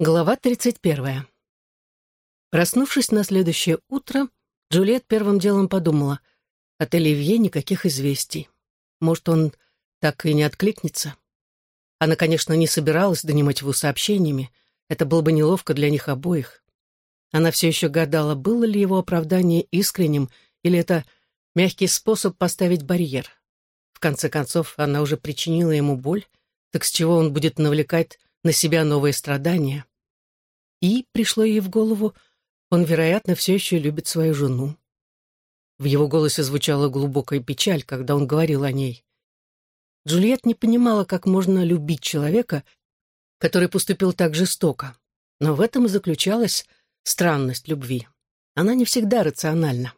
Глава 31. Проснувшись на следующее утро, Джульет первым делом подумала, от Оливье никаких известий. Может, он так и не откликнется? Она, конечно, не собиралась донимать его сообщениями, это было бы неловко для них обоих. Она все еще гадала, было ли его оправдание искренним, или это мягкий способ поставить барьер. В конце концов, она уже причинила ему боль, так с чего он будет навлекать на себя новые страдания. И, пришло ей в голову, он, вероятно, все еще любит свою жену. В его голосе звучала глубокая печаль, когда он говорил о ней. Джульет не понимала, как можно любить человека, который поступил так жестоко. Но в этом и заключалась странность любви. Она не всегда рациональна.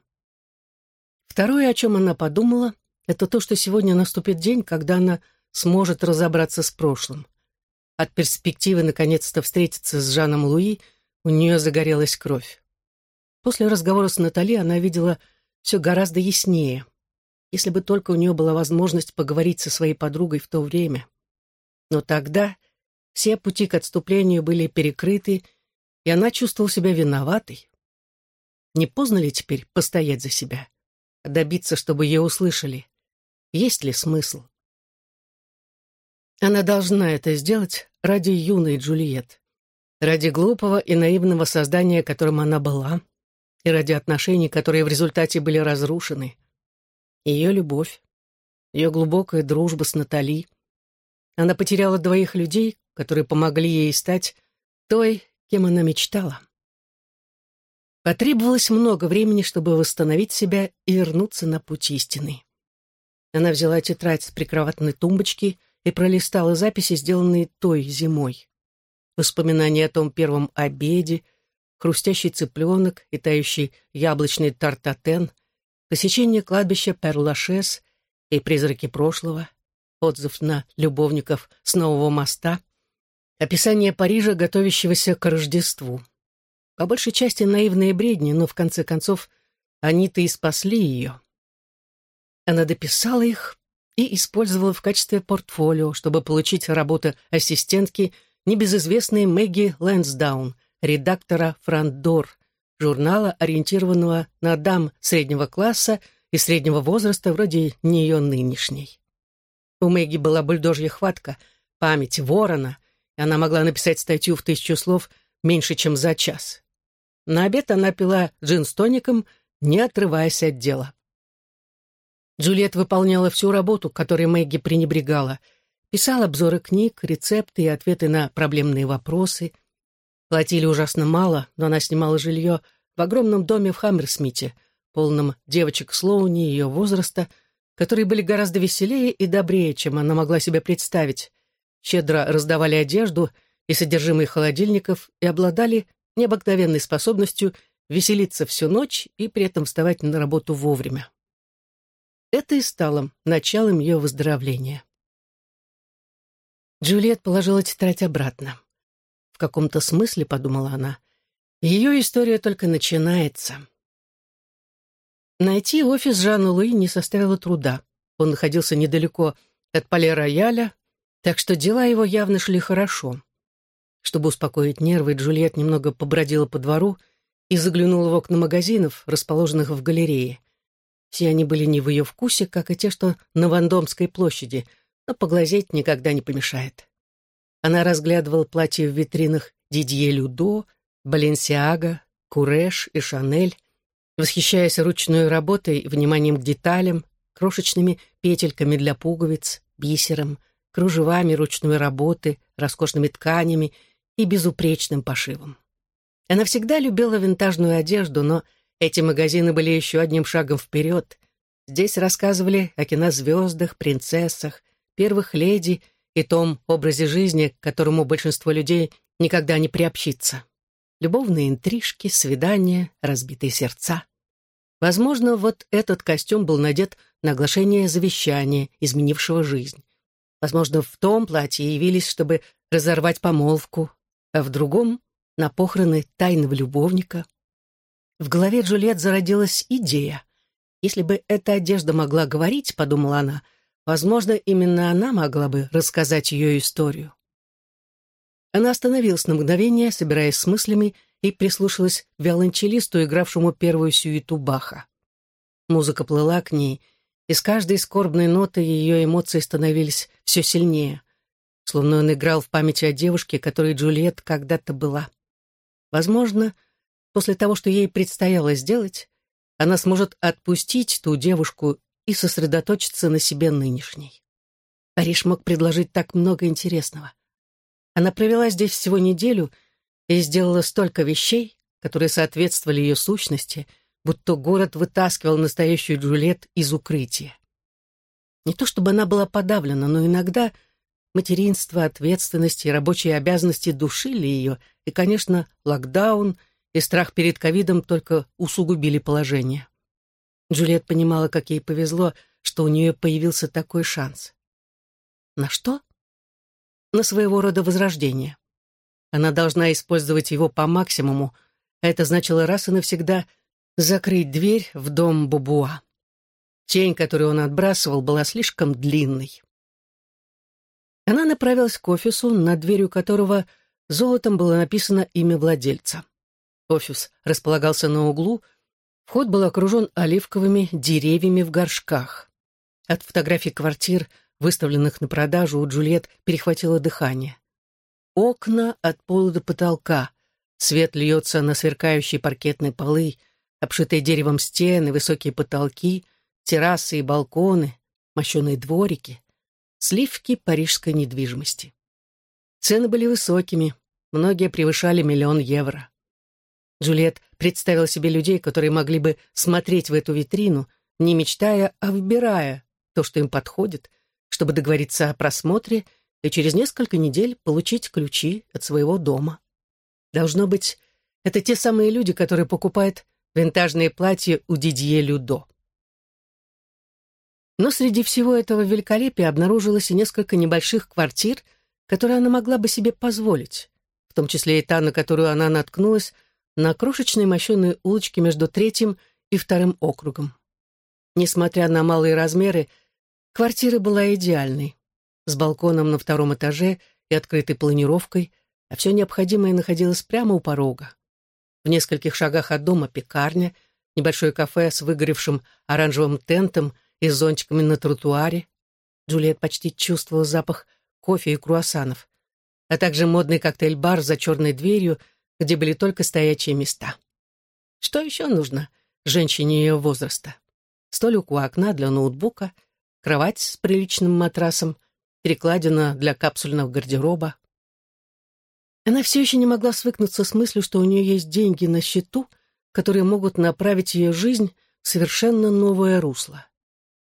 Второе, о чем она подумала, это то, что сегодня наступит день, когда она сможет разобраться с прошлым. От перспективы наконец-то встретиться с Жаном Луи у нее загорелась кровь. После разговора с Натали она видела все гораздо яснее. Если бы только у нее была возможность поговорить со своей подругой в то время. Но тогда все пути к отступлению были перекрыты, и она чувствовала себя виноватой. Не поздно ли теперь постоять за себя? Добиться, чтобы ее услышали? Есть ли смысл? Она должна это сделать ради юной Джульет, ради глупого и наивного создания, которым она была, и ради отношений, которые в результате были разрушены. Ее любовь, ее глубокая дружба с Натали. Она потеряла двоих людей, которые помогли ей стать той, кем она мечтала. Потребовалось много времени, чтобы восстановить себя и вернуться на путь истины. Она взяла тетрадь с прикроватной тумбочки и пролистала записи, сделанные той зимой. Воспоминания о том первом обеде, хрустящий цыпленок и тающий яблочный тартатен, посещение кладбища Перлашес и призраки прошлого, отзыв на любовников с нового моста, описание Парижа, готовящегося к Рождеству. По большей части наивные бредни, но в конце концов они-то и спасли ее. Она дописала их, и использовала в качестве портфолио, чтобы получить работу ассистентки небезызвестной Мэгги Лэнсдаун, редактора «Франдор», журнала, ориентированного на дам среднего класса и среднего возраста вроде нее нынешней. У Мэгги была бульдожья хватка, память ворона, и она могла написать статью в тысячу слов меньше, чем за час. На обед она пила джин с тоником, не отрываясь от дела. Джульет выполняла всю работу, которой Мэгги пренебрегала. Писала обзоры книг, рецепты и ответы на проблемные вопросы. Платили ужасно мало, но она снимала жилье в огромном доме в Хаммерсмите, полном девочек Слоуни ее возраста, которые были гораздо веселее и добрее, чем она могла себе представить. Щедро раздавали одежду и содержимое холодильников и обладали необыкновенной способностью веселиться всю ночь и при этом вставать на работу вовремя. Это и стало началом ее выздоровления. Джульет положила тетрадь обратно. В каком-то смысле, подумала она, ее история только начинается. Найти офис Жанна Луи не составило труда. Он находился недалеко от Пале-Рояля, так что дела его явно шли хорошо. Чтобы успокоить нервы, Джульет немного побродила по двору и заглянула в окна магазинов, расположенных в галерее. Все они были не в ее вкусе, как и те, что на Вандомской площади, но поглазеть никогда не помешает. Она разглядывала платья в витринах Дидье Людо, Баленсиага, Куреш и Шанель, восхищаясь ручной работой вниманием к деталям, крошечными петельками для пуговиц, бисером, кружевами ручной работы, роскошными тканями и безупречным пошивом. Она всегда любила винтажную одежду, но эти магазины были еще одним шагом вперед. Здесь рассказывали о кинозвездах, принцессах, первых леди и том образе жизни, к которому большинство людей никогда не приобщится. Любовные интрижки, свидания, разбитые сердца. Возможно, вот этот костюм был надет на оглашение завещания, изменившего жизнь. Возможно, в том платье явились, чтобы разорвать помолвку, а в другом — на похороны тайного любовника — в голове Джульет зародилась идея. Если бы эта одежда могла говорить, подумала она, возможно, именно она могла бы рассказать ее историю. Она остановилась на мгновение, собираясь с мыслями, и прислушалась к виолончелисту, игравшему первую сюиту Баха. Музыка плыла к ней, и с каждой скорбной ноты ее эмоции становились все сильнее, словно он играл в памяти о девушке, которой Джульет когда-то была. Возможно, после того, что ей предстояло сделать, она сможет отпустить ту девушку и сосредоточиться на себе нынешней. Париж мог предложить так много интересного. Она провела здесь всего неделю и сделала столько вещей, которые соответствовали ее сущности, будто город вытаскивал настоящую Джульет из укрытия. Не то чтобы она была подавлена, но иногда материнство, ответственность и рабочие обязанности душили ее, и, конечно, локдаун и страх перед ковидом только усугубили положение. Джульет понимала, как ей повезло, что у нее появился такой шанс. На что? На своего рода возрождение. Она должна использовать его по максимуму, а это значило раз и навсегда закрыть дверь в дом Бубуа. Тень, которую он отбрасывал, была слишком длинной. Она направилась к офису, над дверью которого золотом было написано имя владельца. Офис располагался на углу, вход был окружен оливковыми деревьями в горшках. От фотографий квартир, выставленных на продажу, у Джульет перехватило дыхание. Окна от пола до потолка, свет льется на сверкающие паркетные полы, обшитые деревом стены, высокие потолки, террасы и балконы, мощеные дворики, сливки парижской недвижимости. Цены были высокими, многие превышали миллион евро. Джульет представила себе людей, которые могли бы смотреть в эту витрину, не мечтая, а выбирая то, что им подходит, чтобы договориться о просмотре и через несколько недель получить ключи от своего дома. Должно быть, это те самые люди, которые покупают винтажные платья у Дидье Людо. Но среди всего этого великолепия обнаружилось и несколько небольших квартир, которые она могла бы себе позволить, в том числе и та, на которую она наткнулась, на крошечной мощеной улочке между третьим и вторым округом. Несмотря на малые размеры, квартира была идеальной, с балконом на втором этаже и открытой планировкой, а все необходимое находилось прямо у порога. В нескольких шагах от дома пекарня, небольшое кафе с выгоревшим оранжевым тентом и зонтиками на тротуаре. Джульет почти чувствовала запах кофе и круассанов, а также модный коктейль-бар за черной дверью — где были только стоячие места. Что еще нужно женщине ее возраста? Столик у окна для ноутбука, кровать с приличным матрасом, перекладина для капсульного гардероба. Она все еще не могла свыкнуться с мыслью, что у нее есть деньги на счету, которые могут направить ее жизнь в совершенно новое русло.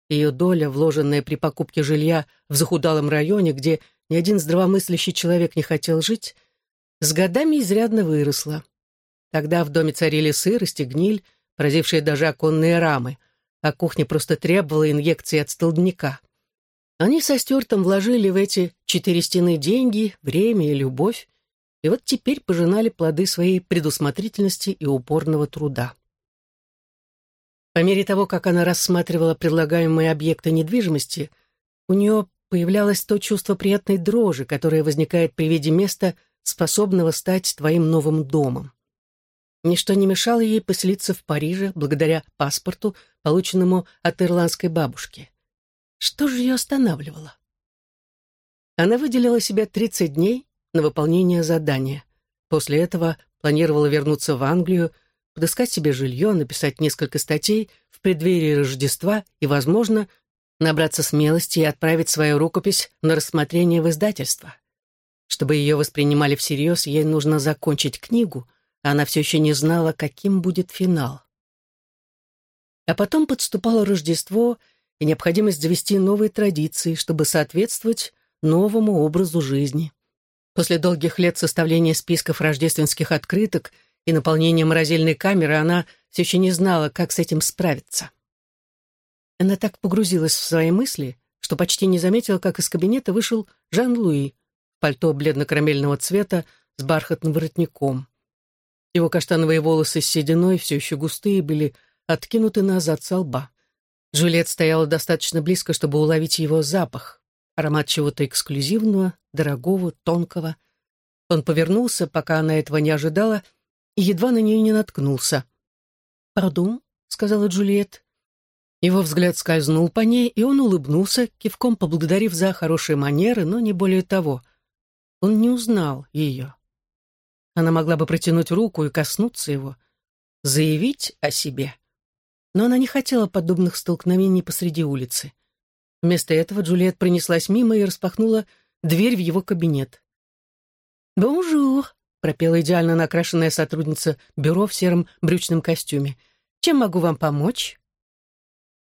Ее доля, вложенная при покупке жилья в захудалом районе, где ни один здравомыслящий человек не хотел жить, с годами изрядно выросла. Тогда в доме царили сырость и гниль, поразившие даже оконные рамы, а кухня просто требовала инъекции от столбняка. Они со Стюартом вложили в эти четыре стены деньги, время и любовь, и вот теперь пожинали плоды своей предусмотрительности и упорного труда. По мере того, как она рассматривала предлагаемые объекты недвижимости, у нее появлялось то чувство приятной дрожи, которое возникает при виде места, способного стать твоим новым домом. Ничто не мешало ей поселиться в Париже благодаря паспорту, полученному от ирландской бабушки. Что же ее останавливало? Она выделила себе 30 дней на выполнение задания. После этого планировала вернуться в Англию, подыскать себе жилье, написать несколько статей в преддверии Рождества и, возможно, набраться смелости и отправить свою рукопись на рассмотрение в издательство. Чтобы ее воспринимали всерьез, ей нужно закончить книгу, а она все еще не знала, каким будет финал. А потом подступало Рождество и необходимость завести новые традиции, чтобы соответствовать новому образу жизни. После долгих лет составления списков рождественских открыток и наполнения морозильной камеры она все еще не знала, как с этим справиться. Она так погрузилась в свои мысли, что почти не заметила, как из кабинета вышел Жан-Луи, пальто бледно-карамельного цвета с бархатным воротником. Его каштановые волосы с сединой, все еще густые, были откинуты назад со лба. Джульет стояла достаточно близко, чтобы уловить его запах, аромат чего-то эксклюзивного, дорогого, тонкого. Он повернулся, пока она этого не ожидала, и едва на нее не наткнулся. «Пардон», — сказала Джульет. Его взгляд скользнул по ней, и он улыбнулся, кивком поблагодарив за хорошие манеры, но не более того. Он не узнал ее. Она могла бы протянуть руку и коснуться его, заявить о себе. Но она не хотела подобных столкновений посреди улицы. Вместо этого Джульет пронеслась мимо и распахнула дверь в его кабинет. «Бонжур», — пропела идеально накрашенная сотрудница бюро в сером брючном костюме. «Чем могу вам помочь?»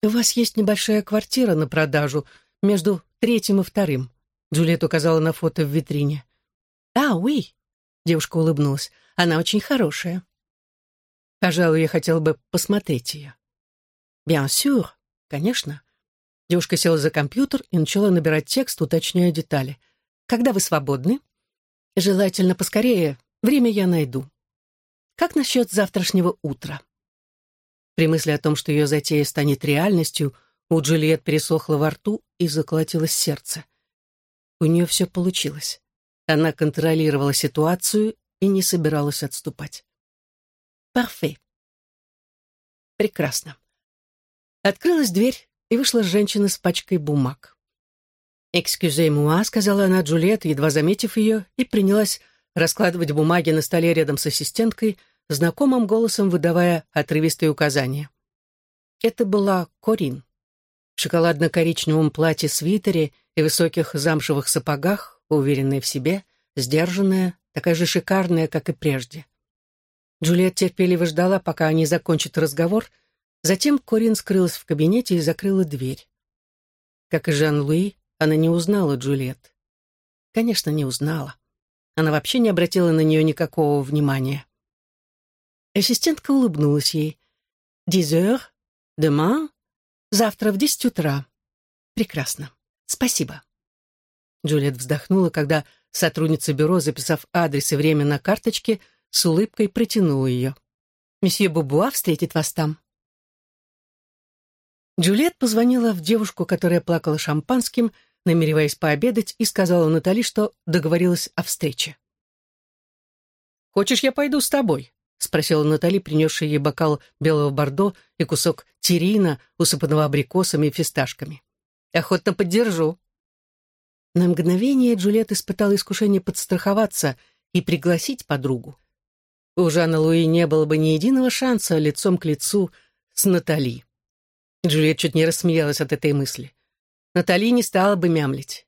«У вас есть небольшая квартира на продажу между третьим и вторым», — Джульет указала на фото в витрине. «А, уи», — девушка улыбнулась, — «она очень хорошая». «Пожалуй, я хотела бы посмотреть ее». «Bien sûr, конечно». Девушка села за компьютер и начала набирать текст, уточняя детали. «Когда вы свободны?» «Желательно поскорее. Время я найду». «Как насчет завтрашнего утра?» При мысли о том, что ее затея станет реальностью, у Джульет пересохло во рту и заколотилось сердце. У нее все получилось. Она контролировала ситуацию и не собиралась отступать. «Парфе». «Прекрасно». Открылась дверь, и вышла женщина с пачкой бумаг. «Экскюзе-муа», — сказала она Джульет, едва заметив ее, и принялась раскладывать бумаги на столе рядом с ассистенткой, знакомым голосом выдавая отрывистые указания. Это была Корин. В шоколадно-коричневом платье-свитере и высоких замшевых сапогах, уверенная в себе, сдержанная, такая же шикарная, как и прежде. Джульет терпеливо ждала, пока они закончат разговор — Затем Корин скрылась в кабинете и закрыла дверь. Как и Жан-Луи, она не узнала Джульет. Конечно, не узнала. Она вообще не обратила на нее никакого внимания. Ассистентка улыбнулась ей. «Дизер? Дема? Завтра в десять утра. Прекрасно. Спасибо». Джульет вздохнула, когда сотрудница бюро, записав адрес и время на карточке, с улыбкой протянула ее. «Месье Бубуа встретит вас там». Джульет позвонила в девушку, которая плакала шампанским, намереваясь пообедать, и сказала Натали, что договорилась о встрече. «Хочешь, я пойду с тобой?» — спросила Натали, принесшая ей бокал белого бордо и кусок терина, усыпанного абрикосами и фисташками. «Охотно поддержу». На мгновение Джульет испытала искушение подстраховаться и пригласить подругу. У Жанна Луи не было бы ни единого шанса лицом к лицу с Натали. Джульет чуть не рассмеялась от этой мысли. Натали не стала бы мямлить.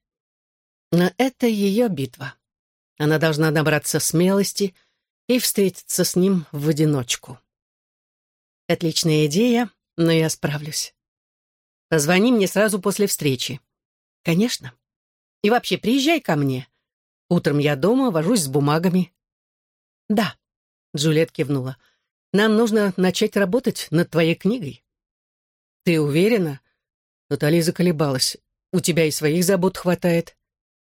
Но это ее битва. Она должна набраться смелости и встретиться с ним в одиночку. Отличная идея, но я справлюсь. Позвони мне сразу после встречи. Конечно. И вообще, приезжай ко мне. Утром я дома, вожусь с бумагами. Да, Джульет кивнула. Нам нужно начать работать над твоей книгой. «Ты уверена?» Натали заколебалась. «У тебя и своих забот хватает».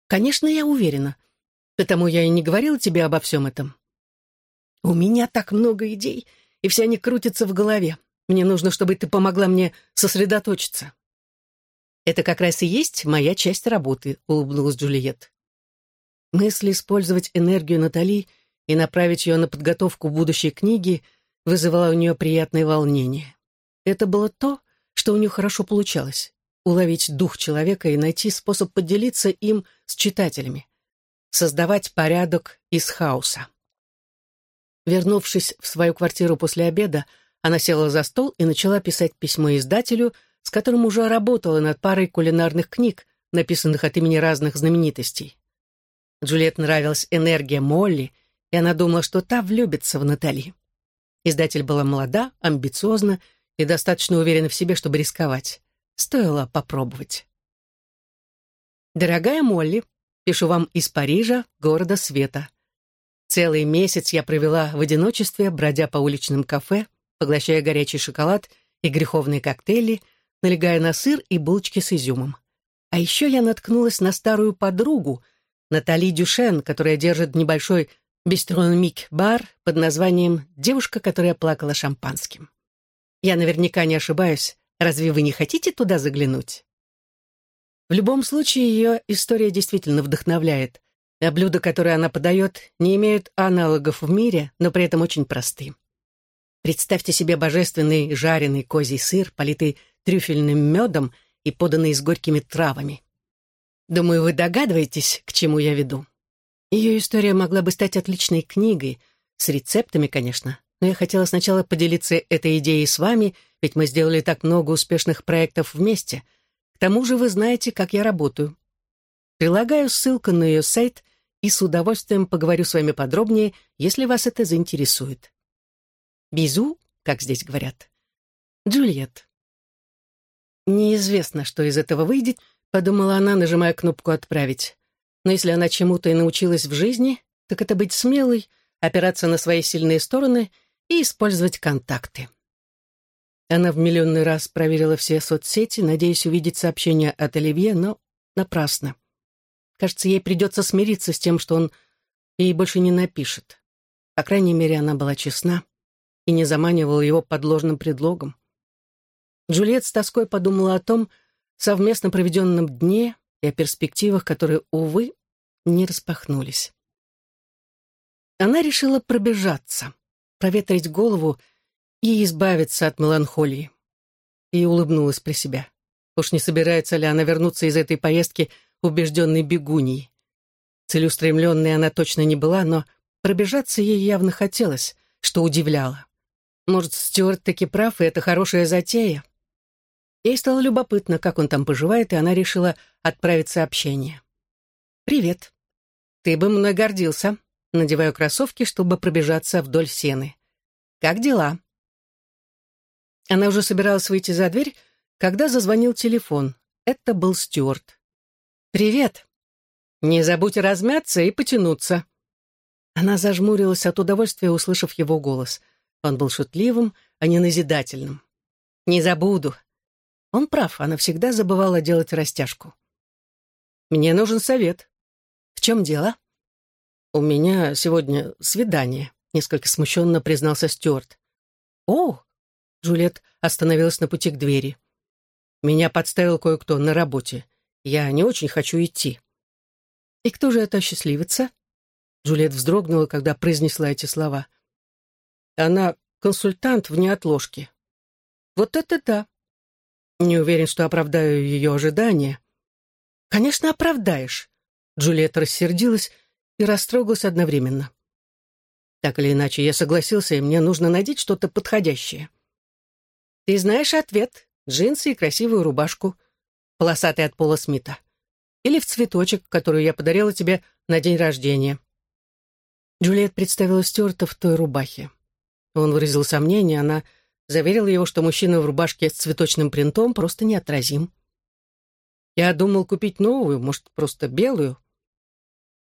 «Конечно, я уверена. Потому я и не говорила тебе обо всем этом». «У меня так много идей, и все они крутятся в голове. Мне нужно, чтобы ты помогла мне сосредоточиться». «Это как раз и есть моя часть работы», — улыбнулась Джульет. Мысль использовать энергию Натали и направить ее на подготовку будущей книги вызывала у нее приятное волнение. Это было то, что у нее хорошо получалось — уловить дух человека и найти способ поделиться им с читателями, создавать порядок из хаоса. Вернувшись в свою квартиру после обеда, она села за стол и начала писать письмо издателю, с которым уже работала над парой кулинарных книг, написанных от имени разных знаменитостей. Джульет нравилась энергия Молли, и она думала, что та влюбится в Натали. Издатель была молода, амбициозна и достаточно уверена в себе, чтобы рисковать. Стоило попробовать. Дорогая Молли, пишу вам из Парижа, города света. Целый месяц я провела в одиночестве, бродя по уличным кафе, поглощая горячий шоколад и греховные коктейли, налегая на сыр и булочки с изюмом. А еще я наткнулась на старую подругу, Натали Дюшен, которая держит небольшой бистронмик-бар под названием «Девушка, которая плакала шампанским». Я наверняка не ошибаюсь. Разве вы не хотите туда заглянуть? В любом случае, ее история действительно вдохновляет. А блюда, которые она подает, не имеют аналогов в мире, но при этом очень просты. Представьте себе божественный жареный козий сыр, политый трюфельным медом и поданный с горькими травами. Думаю, вы догадываетесь, к чему я веду. Ее история могла бы стать отличной книгой, с рецептами, конечно, но я хотела сначала поделиться этой идеей с вами, ведь мы сделали так много успешных проектов вместе. К тому же вы знаете, как я работаю. Прилагаю ссылку на ее сайт и с удовольствием поговорю с вами подробнее, если вас это заинтересует. Бизу, как здесь говорят. Джульет. Неизвестно, что из этого выйдет, подумала она, нажимая кнопку «Отправить». Но если она чему-то и научилась в жизни, так это быть смелой, опираться на свои сильные стороны и использовать контакты. Она в миллионный раз проверила все соцсети, надеясь увидеть сообщение от Оливье, но напрасно. Кажется, ей придется смириться с тем, что он ей больше не напишет. По крайней мере, она была честна и не заманивала его под ложным предлогом. Джульет с тоской подумала о том совместно проведенном дне и о перспективах, которые, увы, не распахнулись. Она решила пробежаться, проветрить голову и избавиться от меланхолии. И улыбнулась при себя. Уж не собирается ли она вернуться из этой поездки убежденной бегуней. Целеустремленной она точно не была, но пробежаться ей явно хотелось, что удивляло. Может, Стюарт таки прав, и это хорошая затея? Ей стало любопытно, как он там поживает, и она решила отправить сообщение. «Привет. Ты бы мной гордился. Надеваю кроссовки, чтобы пробежаться вдоль сены. Как дела?» Она уже собиралась выйти за дверь, когда зазвонил телефон. Это был Стюарт. «Привет. Не забудь размяться и потянуться». Она зажмурилась от удовольствия, услышав его голос. Он был шутливым, а не назидательным. «Не забуду». Он прав, она всегда забывала делать растяжку. «Мне нужен совет». «В чем дело?» «У меня сегодня свидание», — несколько смущенно признался Стюарт. «О!» — Джульет остановилась на пути к двери. «Меня подставил кое-кто на работе. Я не очень хочу идти». «И кто же это счастливица?» Джульет вздрогнула, когда произнесла эти слова. «Она консультант в неотложке». «Вот это да!» «Не уверен, что оправдаю ее ожидания». «Конечно, оправдаешь!» Джульетта рассердилась и растрогалась одновременно. Так или иначе, я согласился, и мне нужно надеть что-то подходящее. «Ты знаешь ответ. Джинсы и красивую рубашку полосатый от Пола Смита. Или в цветочек, который я подарила тебе на день рождения. Джульет представила Стюарта в той рубахе. Он выразил сомнение, она заверила его, что мужчина в рубашке с цветочным принтом просто неотразим. Я думал купить новую, может, просто белую.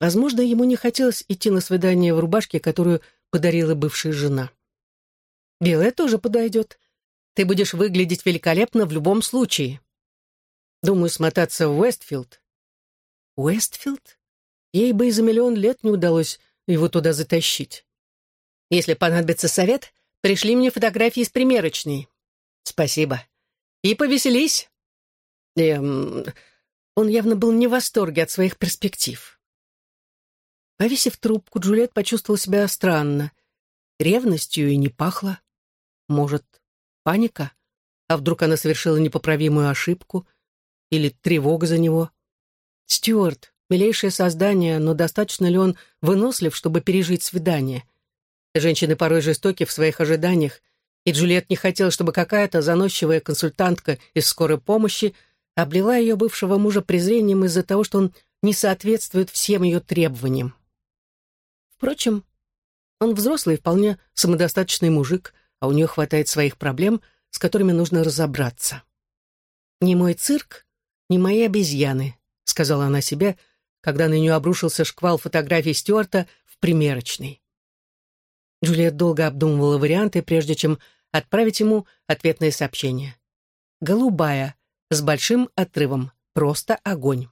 Возможно, ему не хотелось идти на свидание в рубашке, которую подарила бывшая жена. Белая тоже подойдет. Ты будешь выглядеть великолепно в любом случае. Думаю, смотаться в Уэстфилд. Уэстфилд? Ей бы и за миллион лет не удалось его туда затащить. Если понадобится совет, пришли мне фотографии из примерочной. Спасибо. И повеселись. Эм, он явно был не в восторге от своих перспектив. Повесив трубку, Джульет почувствовала себя странно. Ревностью и не пахло. Может, паника? А вдруг она совершила непоправимую ошибку — или тревога за него. Стюарт — милейшее создание, но достаточно ли он вынослив, чтобы пережить свидание? Женщины порой жестоки в своих ожиданиях, и Джульет не хотела, чтобы какая-то заносчивая консультантка из скорой помощи облила ее бывшего мужа презрением из-за того, что он не соответствует всем ее требованиям. Впрочем, он взрослый и вполне самодостаточный мужик, а у нее хватает своих проблем, с которыми нужно разобраться. Не мой цирк, не мои обезьяны», — сказала она себе, когда на нее обрушился шквал фотографий Стюарта в примерочной. Джулиет долго обдумывала варианты, прежде чем отправить ему ответное сообщение. «Голубая, с большим отрывом, просто огонь».